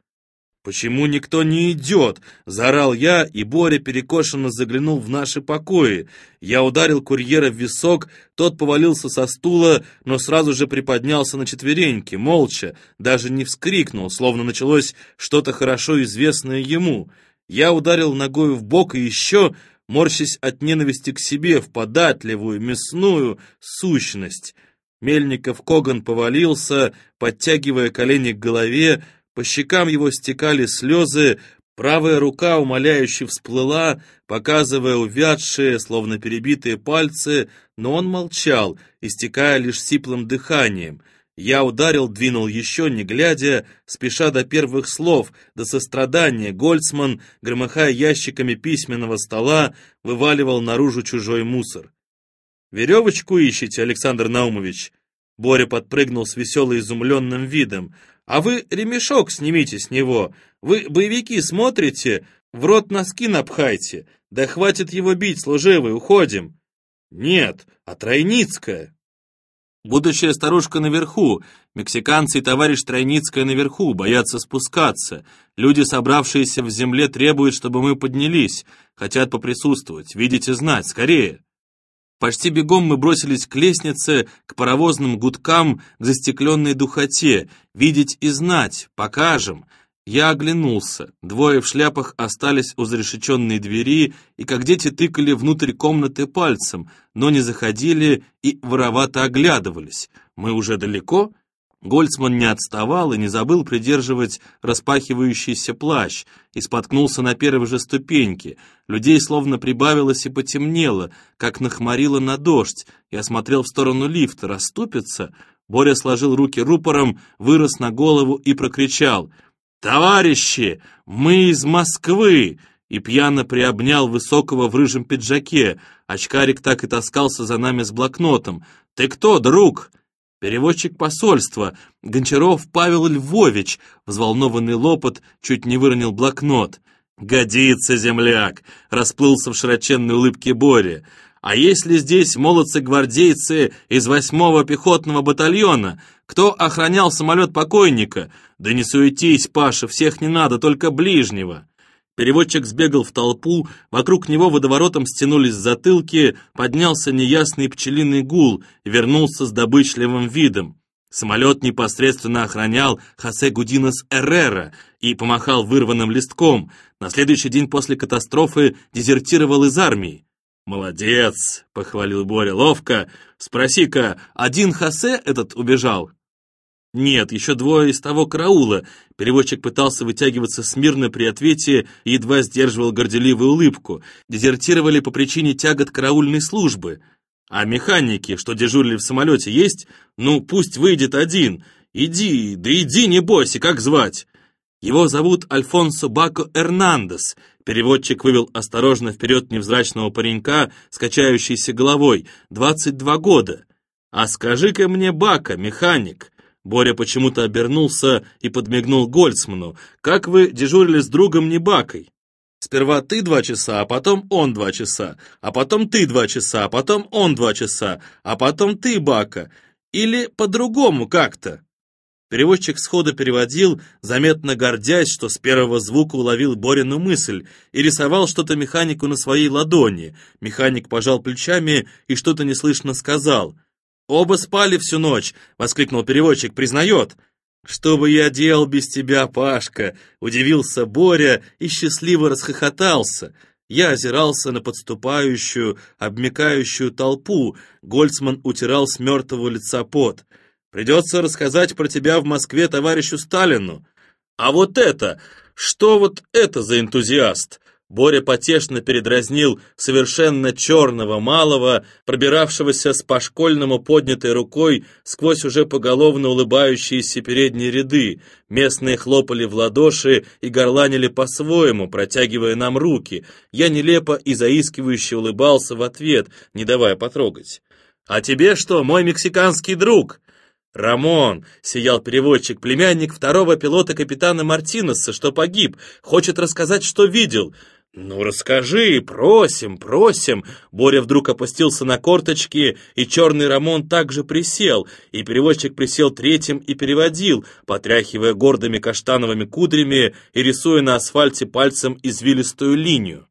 «Почему никто не идет?» — заорал я, и Боря перекошенно заглянул в наши покои. Я ударил курьера в висок, тот повалился со стула, но сразу же приподнялся на четвереньки, молча, даже не вскрикнул, словно началось что-то хорошо известное ему. Я ударил ногой в бок и еще, морщась от ненависти к себе, в податливую, мясную сущность. Мельников Коган повалился, подтягивая колени к голове, по щекам его стекали слезы, правая рука умоляюще всплыла, показывая увядшие, словно перебитые пальцы, но он молчал, истекая лишь сиплым дыханием. Я ударил, двинул еще, не глядя, спеша до первых слов, до сострадания. Гольцман, громыхая ящиками письменного стола, вываливал наружу чужой мусор. «Веревочку ищете, Александр Наумович?» Боря подпрыгнул с весело изумленным видом. А вы ремешок снимите с него. Вы боевики смотрите, в рот носки напхайте. Да хватит его бить, служивый, уходим. Нет, а Тройницкая. Будущая старушка наверху, мексиканцы и товарищ Тройницкая наверху, боятся спускаться. Люди, собравшиеся в земле, требуют, чтобы мы поднялись, хотят поприсутствовать, видите знать, скорее. Почти бегом мы бросились к лестнице, к паровозным гудкам, к застекленной духоте. Видеть и знать, покажем. Я оглянулся. Двое в шляпах остались у зарешеченной двери и как дети тыкали внутрь комнаты пальцем, но не заходили и воровато оглядывались. Мы уже далеко? Гольцман не отставал и не забыл придерживать распахивающийся плащ и споткнулся на первой же ступеньке. Людей словно прибавилось и потемнело, как нахмарило на дождь. Я смотрел в сторону лифта. Расступится? Боря сложил руки рупором, вырос на голову и прокричал. «Товарищи, мы из Москвы!» и пьяно приобнял высокого в рыжем пиджаке. Очкарик так и таскался за нами с блокнотом. «Ты кто, друг?» Переводчик посольства, Гончаров Павел Львович, взволнованный лопот, чуть не выронил блокнот. «Годится, земляк!» — расплылся в широченной улыбке Боря. «А если здесь молодцы-гвардейцы из восьмого пехотного батальона? Кто охранял самолет покойника? Да не суетись, Паша, всех не надо, только ближнего!» Переводчик сбегал в толпу, вокруг него водоворотом стянулись затылки, поднялся неясный пчелиный гул, вернулся с добычливым видом. Самолет непосредственно охранял Хосе Гудинос Эррера и помахал вырванным листком. На следующий день после катастрофы дезертировал из армии. «Молодец!» — похвалил Боря ловко. «Спроси-ка, один Хосе этот убежал?» «Нет, еще двое из того караула». Переводчик пытался вытягиваться смирно при ответе и едва сдерживал горделивую улыбку. Дезертировали по причине тягот караульной службы. А механики, что дежурили в самолете, есть? Ну, пусть выйдет один. Иди, да иди, не бойся, как звать? Его зовут Альфонсо Бако Эрнандес. Переводчик вывел осторожно вперед невзрачного паренька с качающейся головой. Двадцать два года. А скажи-ка мне, Бака, механик, Боря почему-то обернулся и подмигнул Гольцману. «Как вы дежурили с другом Небакой?» «Сперва ты два часа, а потом он два часа, а потом ты два часа, а потом он два часа, а потом ты, Бака. Или по-другому как-то?» Переводчик сходу переводил, заметно гордясь, что с первого звука уловил Борину мысль, и рисовал что-то механику на своей ладони. Механик пожал плечами и что-то неслышно сказал — «Оба спали всю ночь!» — воскликнул переводчик. «Признает!» «Что бы я делал без тебя, Пашка?» — удивился Боря и счастливо расхохотался. Я озирался на подступающую, обмекающую толпу. Гольцман утирал с мертвого лица пот. «Придется рассказать про тебя в Москве товарищу Сталину». «А вот это! Что вот это за энтузиаст?» Боря потешно передразнил совершенно черного малого, пробиравшегося с по-школьному поднятой рукой сквозь уже поголовно улыбающиеся передние ряды. Местные хлопали в ладоши и горланили по-своему, протягивая нам руки. Я нелепо и заискивающе улыбался в ответ, не давая потрогать. «А тебе что, мой мексиканский друг?» «Рамон!» — сиял переводчик, племянник второго пилота капитана Мартинеса, что погиб, хочет рассказать, что видел. «Ну, расскажи, просим, просим!» Боря вдруг опустился на корточки, и черный Рамон также присел, и переводчик присел третьим и переводил, потряхивая гордыми каштановыми кудрями и рисуя на асфальте пальцем извилистую линию.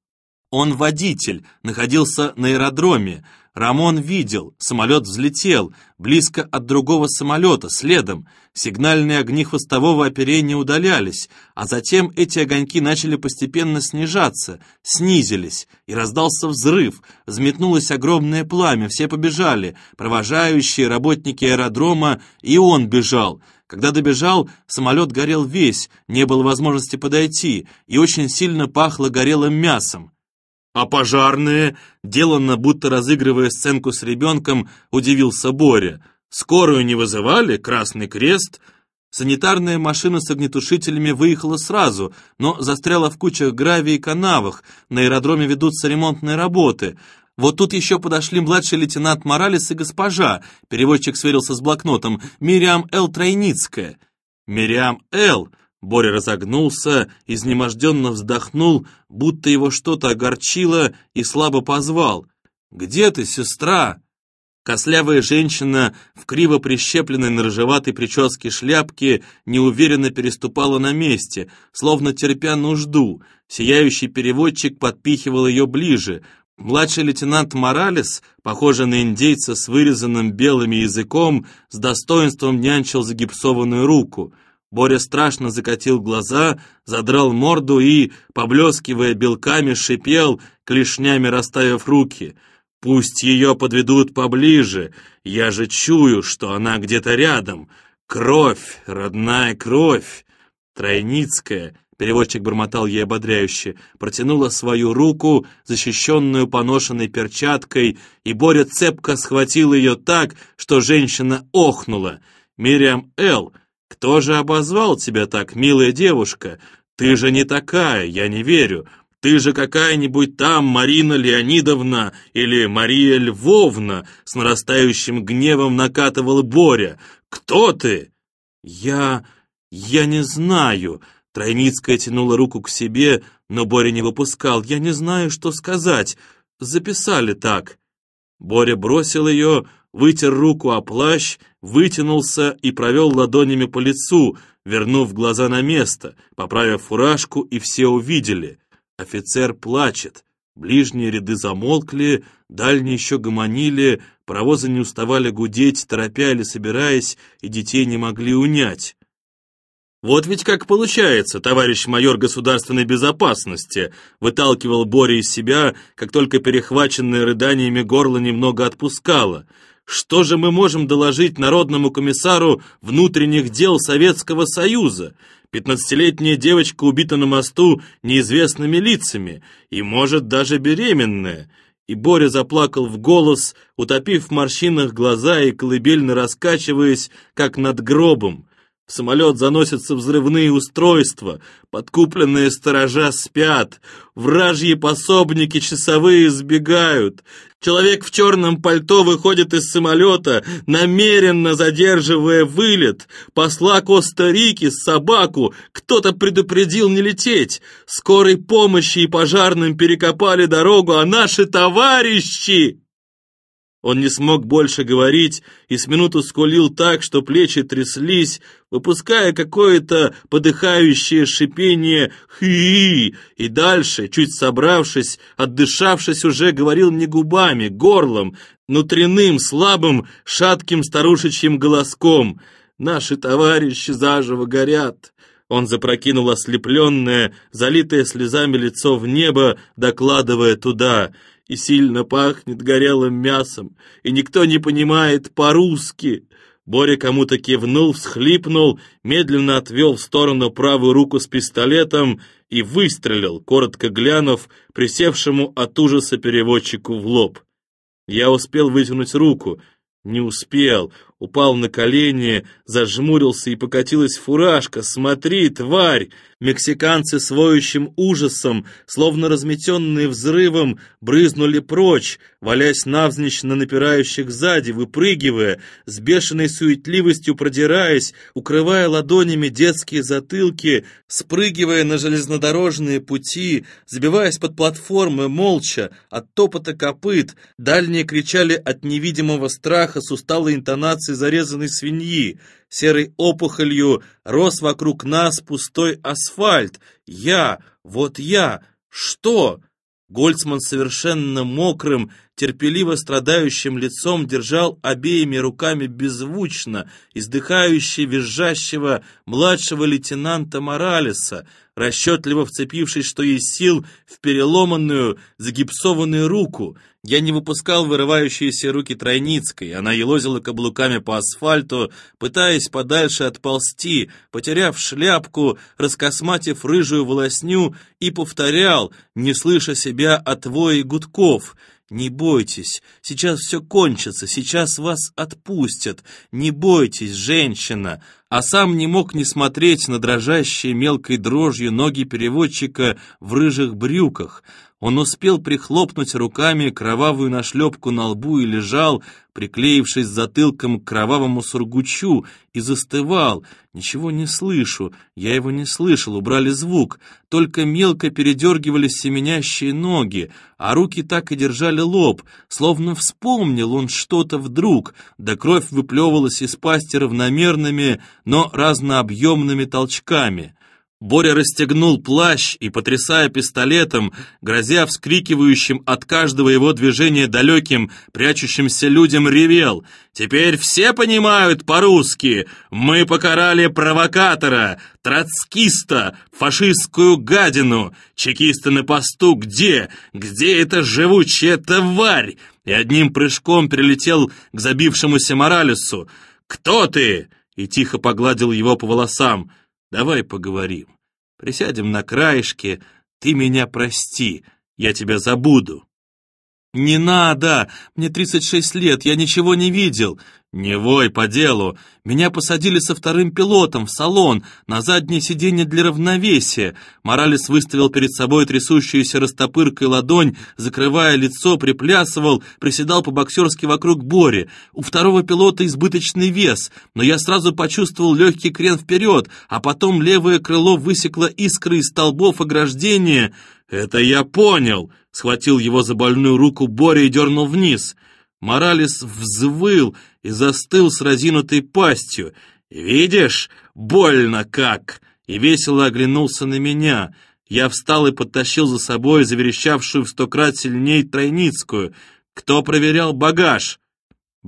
Он водитель, находился на аэродроме. Рамон видел, самолет взлетел, близко от другого самолета, следом. Сигнальные огни хвостового оперения удалялись, а затем эти огоньки начали постепенно снижаться, снизились, и раздался взрыв, взметнулось огромное пламя, все побежали, провожающие, работники аэродрома, и он бежал. Когда добежал, самолет горел весь, не было возможности подойти, и очень сильно пахло горелым мясом. «А пожарные?» — деланно, будто разыгрывая сценку с ребенком, удивился Боря. «Скорую не вызывали? Красный крест?» Санитарная машина с огнетушителями выехала сразу, но застряла в кучах гравий и канавах. На аэродроме ведутся ремонтные работы. Вот тут еще подошли младший лейтенант Моралес и госпожа. Переводчик сверился с блокнотом. Мириам Л. Тройницкая. Мириам Л. Боря разогнулся, изнеможденно вздохнул, будто его что-то огорчило и слабо позвал. «Где ты, сестра?» Кослявая женщина в криво прищепленной на рыжеватой прическе шляпке неуверенно переступала на месте, словно терпя нужду. Сияющий переводчик подпихивал ее ближе. Младший лейтенант Моралес, похожий на индейца с вырезанным белым языком, с достоинством нянчил загипсованную руку — Боря страшно закатил глаза, задрал морду и, поблескивая белками, шипел, клешнями расставив руки. «Пусть ее подведут поближе, я же чую, что она где-то рядом. Кровь, родная кровь!» Тройницкая, переводчик бормотал ей ободряюще, протянула свою руку, защищенную поношенной перчаткой, и Боря цепко схватил ее так, что женщина охнула. Мириам Эл «Кто же обозвал тебя так, милая девушка? Ты же не такая, я не верю. Ты же какая-нибудь там Марина Леонидовна или Мария Львовна!» С нарастающим гневом накатывал Боря. «Кто ты?» «Я... я не знаю». Тройницкая тянула руку к себе, но Боря не выпускал. «Я не знаю, что сказать. Записали так». Боря бросил ее, вытер руку о плащ, вытянулся и провел ладонями по лицу, вернув глаза на место, поправив фуражку, и все увидели. Офицер плачет. Ближние ряды замолкли, дальние еще гомонили, паровозы не уставали гудеть, торопя или собираясь, и детей не могли унять. «Вот ведь как получается, товарищ майор государственной безопасности!» выталкивал Боря из себя, как только перехваченное рыданиями горло немного отпускало. «Что же мы можем доложить Народному комиссару внутренних дел Советского Союза? Пятнадцатилетняя девочка убита на мосту неизвестными лицами, и, может, даже беременная». И Боря заплакал в голос, утопив в морщинах глаза и колыбельно раскачиваясь, как над гробом. В самолет заносятся взрывные устройства, подкупленные сторожа спят, вражьи пособники часовые сбегают. Человек в черном пальто выходит из самолета, намеренно задерживая вылет. Посла Коста-Рики, собаку, кто-то предупредил не лететь. Скорой помощи и пожарным перекопали дорогу, а наши товарищи... Он не смог больше говорить и с минуту скулил так, что плечи тряслись, выпуская какое-то подыхающее шипение «хи» и дальше, чуть собравшись, отдышавшись, уже говорил не губами, горлом, внутренним, слабым, шатким старушечьим голоском. «Наши товарищи заживо горят». Он запрокинул ослепленное, залитое слезами лицо в небо, докладывая туда — и сильно пахнет горелым мясом, и никто не понимает по-русски. Боря кому-то кивнул, всхлипнул, медленно отвел в сторону правую руку с пистолетом и выстрелил, коротко глянув присевшему от ужаса переводчику в лоб. Я успел вытянуть руку. Не успел. Упал на колени, зажмурился и покатилась фуражка. «Смотри, тварь!» Мексиканцы с воющим ужасом, словно разметенные взрывом, брызнули прочь, валясь навзничь на напирающих сзади, выпрыгивая, с бешеной суетливостью продираясь, укрывая ладонями детские затылки, спрыгивая на железнодорожные пути, забиваясь под платформы молча, от топота копыт, дальние кричали от невидимого страха с усталой интонацией зарезанной свиньи, серой опухолью рос вокруг нас пустой асфальт. Я, вот я, что? Гольцман совершенно мокрым, терпеливо страдающим лицом держал обеими руками беззвучно издыхающий визжащего младшего лейтенанта Моралеса, расчетливо вцепившись, что есть сил, в переломанную, загипсованную руку. Я не выпускал вырывающиеся руки Тройницкой, она елозила каблуками по асфальту, пытаясь подальше отползти, потеряв шляпку, раскосматив рыжую волосню, и повторял, не слыша себя от вои гудков — «Не бойтесь, сейчас все кончится, сейчас вас отпустят. Не бойтесь, женщина!» А сам не мог не смотреть на дрожащие мелкой дрожью ноги переводчика в рыжих брюках. Он успел прихлопнуть руками кровавую нашлепку на лбу и лежал, приклеившись затылком к кровавому сургучу, и застывал. Ничего не слышу, я его не слышал, убрали звук, только мелко передергивались семенящие ноги, а руки так и держали лоб, словно вспомнил он что-то вдруг, да кровь выплевывалась из пасти равномерными, но разнообъемными толчками. Боря расстегнул плащ и, потрясая пистолетом, грозя вскрикивающим от каждого его движения далеким, прячущимся людям, ревел. «Теперь все понимают по-русски! Мы покарали провокатора, троцкиста, фашистскую гадину! Чекисты на посту где? Где эта живучая тварь?» И одним прыжком прилетел к забившемуся Моралесу. «Кто ты?» и тихо погладил его по волосам. Давай поговорим. Присядем на краешке. Ты меня прости, я тебя забуду. «Не надо! Мне 36 лет, я ничего не видел!» «Не вой по делу! Меня посадили со вторым пилотом в салон, на заднее сиденье для равновесия!» Моралес выставил перед собой трясущуюся растопыркой ладонь, закрывая лицо, приплясывал, приседал по-боксерски вокруг Бори. У второго пилота избыточный вес, но я сразу почувствовал легкий крен вперед, а потом левое крыло высекло искры из столбов ограждения. «Это я понял!» — схватил его за больную руку Боря и дернул вниз. Моралес взвыл и застыл с разинутой пастью. «Видишь, больно как!» И весело оглянулся на меня. Я встал и подтащил за собой заверещавшую в сто крат сильней Тройницкую. «Кто проверял багаж?»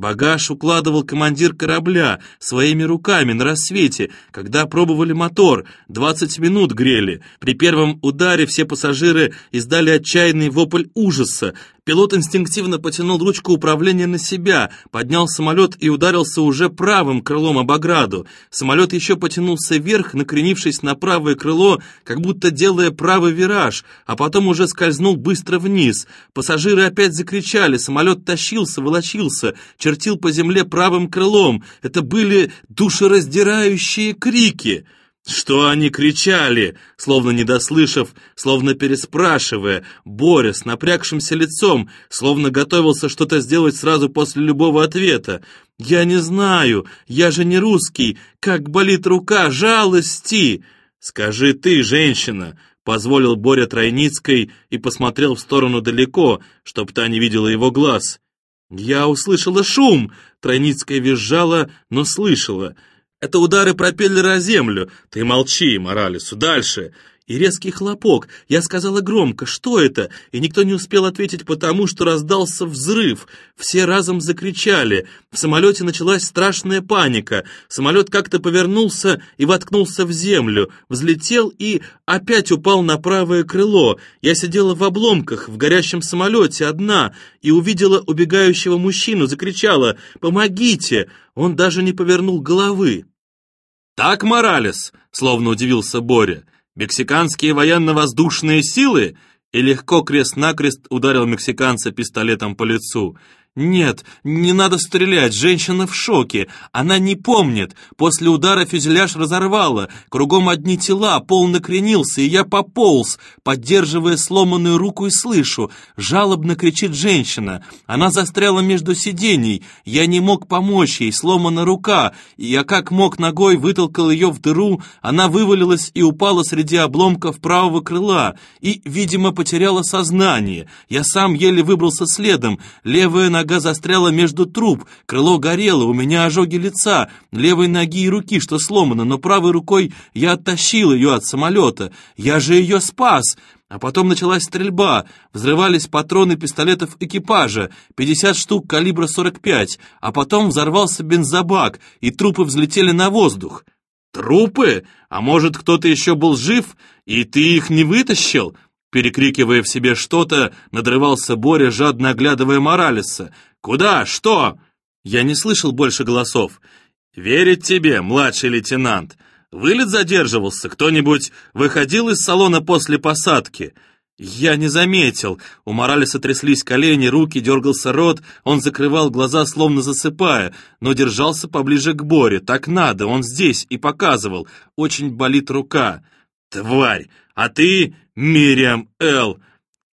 Багаж укладывал командир корабля своими руками на рассвете, когда пробовали мотор, 20 минут грели. При первом ударе все пассажиры издали отчаянный вопль ужаса. Пилот инстинктивно потянул ручку управления на себя, поднял самолет и ударился уже правым крылом об ограду. Самолет еще потянулся вверх, накренившись на правое крыло, как будто делая правый вираж, а потом уже скользнул быстро вниз. Пассажиры опять закричали, самолет тащился, волочился, чертил по земле правым крылом. Это были душераздирающие крики. Что они кричали, словно недослышав, словно переспрашивая, Боря с напрягшимся лицом, словно готовился что-то сделать сразу после любого ответа. «Я не знаю, я же не русский, как болит рука, жалости!» «Скажи ты, женщина!» — позволил Боря Тройницкой и посмотрел в сторону далеко, чтоб та не видела его глаз. «Я услышала шум!» — Тройницкая визжала, но слышала — это удары пропеллера о землю. Ты молчи, Моралесу, дальше. И резкий хлопок. Я сказала громко, что это? И никто не успел ответить потому, что раздался взрыв. Все разом закричали. В самолете началась страшная паника. Самолет как-то повернулся и воткнулся в землю. Взлетел и опять упал на правое крыло. Я сидела в обломках, в горящем самолете, одна, и увидела убегающего мужчину, закричала «Помогите!» Он даже не повернул головы. «Так, Моралес?» — словно удивился Боря. «Мексиканские военно-воздушные силы?» И легко крест-накрест ударил мексиканца пистолетом по лицу. «Нет, не надо стрелять, женщина в шоке. Она не помнит. После удара фюзеляж разорвало. Кругом одни тела, пол накренился, и я пополз, поддерживая сломанную руку и слышу. Жалобно кричит женщина. Она застряла между сидений. Я не мог помочь ей, сломана рука. Я как мог ногой вытолкал ее в дыру. Она вывалилась и упала среди обломков правого крыла. И, видимо, потеряла сознание. Я сам еле выбрался следом. Левая нога нога застряла между труб, крыло горело, у меня ожоги лица, левой ноги и руки, что сломано, но правой рукой я оттащил ее от самолета. Я же ее спас!» А потом началась стрельба, взрывались патроны пистолетов экипажа, 50 штук калибра 45, а потом взорвался бензобак, и трупы взлетели на воздух. «Трупы? А может, кто-то еще был жив, и ты их не вытащил?» Перекрикивая в себе что-то, надрывался Боря, жадно оглядывая Моралеса. «Куда? Что?» Я не слышал больше голосов. «Верить тебе, младший лейтенант. Вылет задерживался. Кто-нибудь выходил из салона после посадки?» «Я не заметил». У Моралеса тряслись колени, руки, дергался рот, он закрывал глаза, словно засыпая, но держался поближе к Боре. Так надо, он здесь и показывал. Очень болит рука. «Тварь! А ты, Мириам Эл,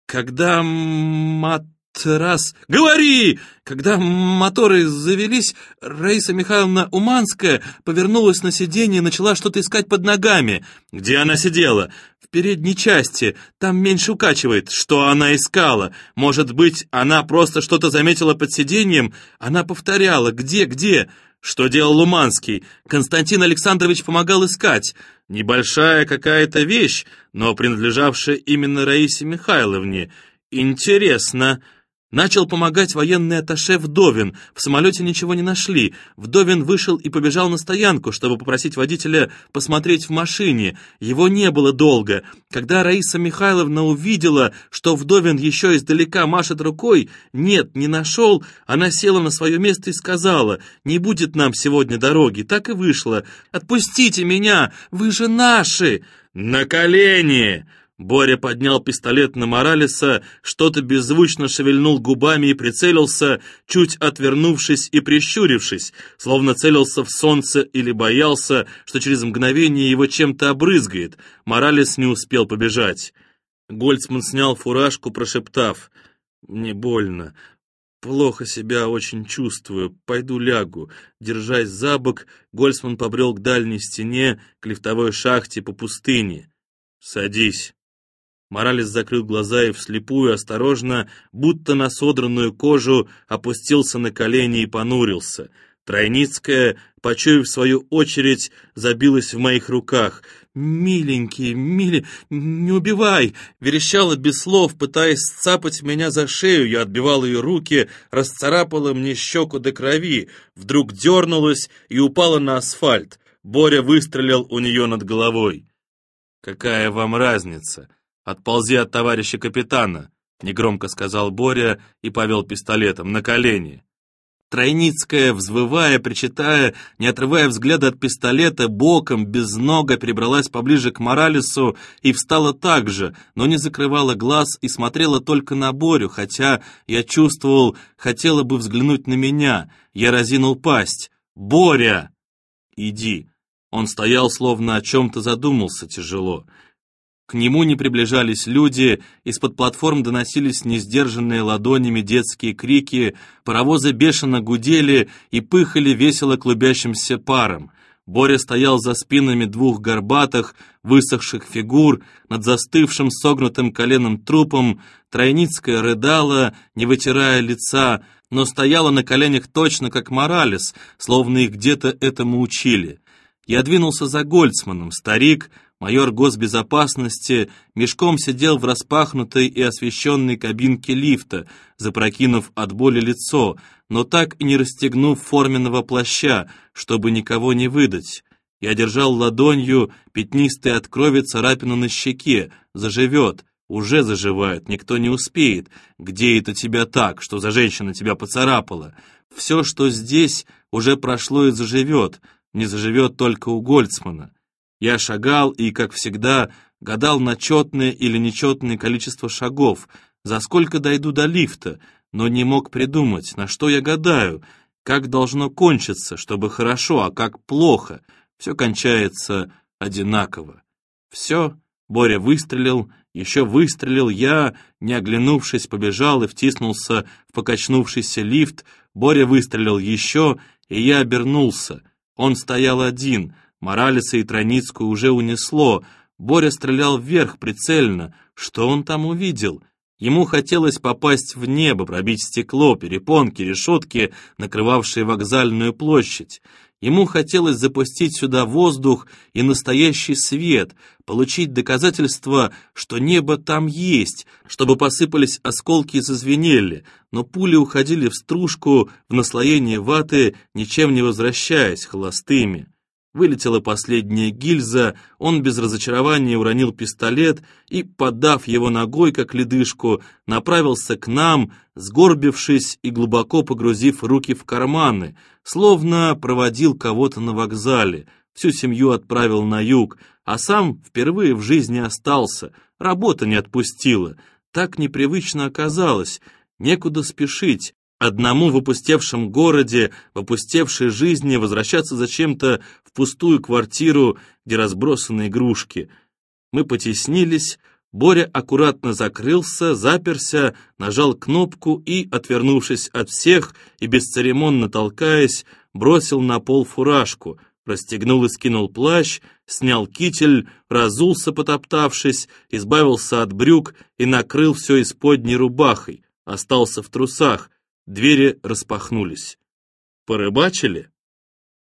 когда матрас... Говори! Когда моторы завелись, Раиса Михайловна Уманская повернулась на сиденье и начала что-то искать под ногами. Где она сидела? В передней части. Там меньше укачивает. Что она искала? Может быть, она просто что-то заметила под сиденьем? Она повторяла. Где, где? Что делал Уманский? Константин Александрович помогал искать. Небольшая какая-то вещь, но принадлежавшая именно Раисе Михайловне. Интересно. Начал помогать военный атташе Вдовин. В самолете ничего не нашли. Вдовин вышел и побежал на стоянку, чтобы попросить водителя посмотреть в машине. Его не было долго. Когда Раиса Михайловна увидела, что Вдовин еще издалека машет рукой, нет, не нашел, она села на свое место и сказала, «Не будет нам сегодня дороги». Так и вышло. «Отпустите меня! Вы же наши!» «На колени!» Боря поднял пистолет на Моралеса, что-то беззвучно шевельнул губами и прицелился, чуть отвернувшись и прищурившись, словно целился в солнце или боялся, что через мгновение его чем-то обрызгает. Моралес не успел побежать. Гольцман снял фуражку, прошептав, «Мне больно. Плохо себя очень чувствую. Пойду лягу». Держась за бок, Гольцман побрел к дальней стене, к лифтовой шахте по пустыне. «Садись». Моралес закрыл глаза и вслепую, осторожно, будто на содранную кожу, опустился на колени и понурился. Тройницкая, почуяв свою очередь, забилась в моих руках. «Миленький, мили, не убивай!» Верещала без слов, пытаясь сцапать меня за шею. Я отбивал ее руки, расцарапала мне щеку до крови. Вдруг дернулась и упала на асфальт. Боря выстрелил у нее над головой. «Какая вам разница?» «Отползи от товарища капитана», — негромко сказал Боря и повел пистолетом на колени. Тройницкая, взвывая, причитая, не отрывая взгляда от пистолета, боком, без нога перебралась поближе к Моралесу и встала так же, но не закрывала глаз и смотрела только на Борю, хотя, я чувствовал, хотела бы взглянуть на меня. Я разинул пасть. «Боря!» «Иди». Он стоял, словно о чем-то задумался тяжело. К нему не приближались люди, из-под платформ доносились несдержанные ладонями детские крики, паровозы бешено гудели и пыхали весело клубящимся паром. Боря стоял за спинами двух горбатых, высохших фигур, над застывшим согнутым коленом трупом, Тройницкая рыдала, не вытирая лица, но стояла на коленях точно как Моралес, словно их где-то этому учили. Я двинулся за Гольцманом, старик, майор госбезопасности, мешком сидел в распахнутой и освещенной кабинке лифта, запрокинув от боли лицо, но так и не расстегнув форменного плаща, чтобы никого не выдать. Я держал ладонью пятнистый от крови царапину на щеке, заживет, уже заживает, никто не успеет. Где это тебя так, что за женщина тебя поцарапала? Все, что здесь, уже прошло и заживет, не заживет только у Гольцмана. Я шагал и, как всегда, гадал на четное или нечетное количество шагов, за сколько дойду до лифта, но не мог придумать, на что я гадаю, как должно кончиться, чтобы хорошо, а как плохо. Все кончается одинаково. Все, Боря выстрелил, еще выстрелил, я, не оглянувшись, побежал и втиснулся в покачнувшийся лифт, Боря выстрелил еще, и я обернулся. Он стоял один, Моралеса и Троницкую уже унесло, Боря стрелял вверх прицельно. Что он там увидел? Ему хотелось попасть в небо, пробить стекло, перепонки, решетки, накрывавшие вокзальную площадь. Ему хотелось запустить сюда воздух и настоящий свет, получить доказательство, что небо там есть, чтобы посыпались осколки и зазвенели, но пули уходили в стружку, в наслоение ваты, ничем не возвращаясь, холостыми. Вылетела последняя гильза, он без разочарования уронил пистолет и, подав его ногой, как ледышку, направился к нам, сгорбившись и глубоко погрузив руки в карманы, словно проводил кого-то на вокзале, всю семью отправил на юг, а сам впервые в жизни остался, работа не отпустила. Так непривычно оказалось, некуда спешить, Одному в опустевшем городе, в опустевшей жизни возвращаться зачем-то в пустую квартиру, где разбросаны игрушки. Мы потеснились, Боря аккуратно закрылся, заперся, нажал кнопку и, отвернувшись от всех и бесцеремонно толкаясь, бросил на пол фуражку, расстегнул и скинул плащ, снял китель, разулся, потоптавшись, избавился от брюк и накрыл все исподней рубахой, остался в трусах, Двери распахнулись. Порыбачили?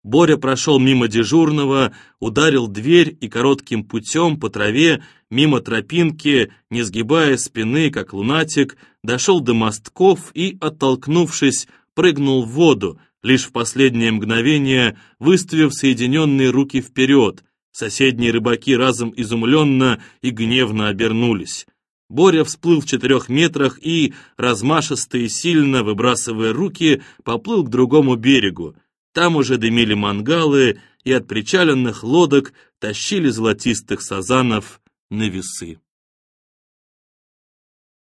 Боря прошел мимо дежурного, ударил дверь и коротким путем по траве, мимо тропинки, не сгибая спины, как лунатик, дошел до мостков и, оттолкнувшись, прыгнул в воду, лишь в последнее мгновение выставив соединенные руки вперед. Соседние рыбаки разом изумленно и гневно обернулись. Боря всплыл в четырех метрах и, размашисто и сильно выбрасывая руки, поплыл к другому берегу. Там уже дымили мангалы, и от причаленных лодок тащили золотистых сазанов на весы.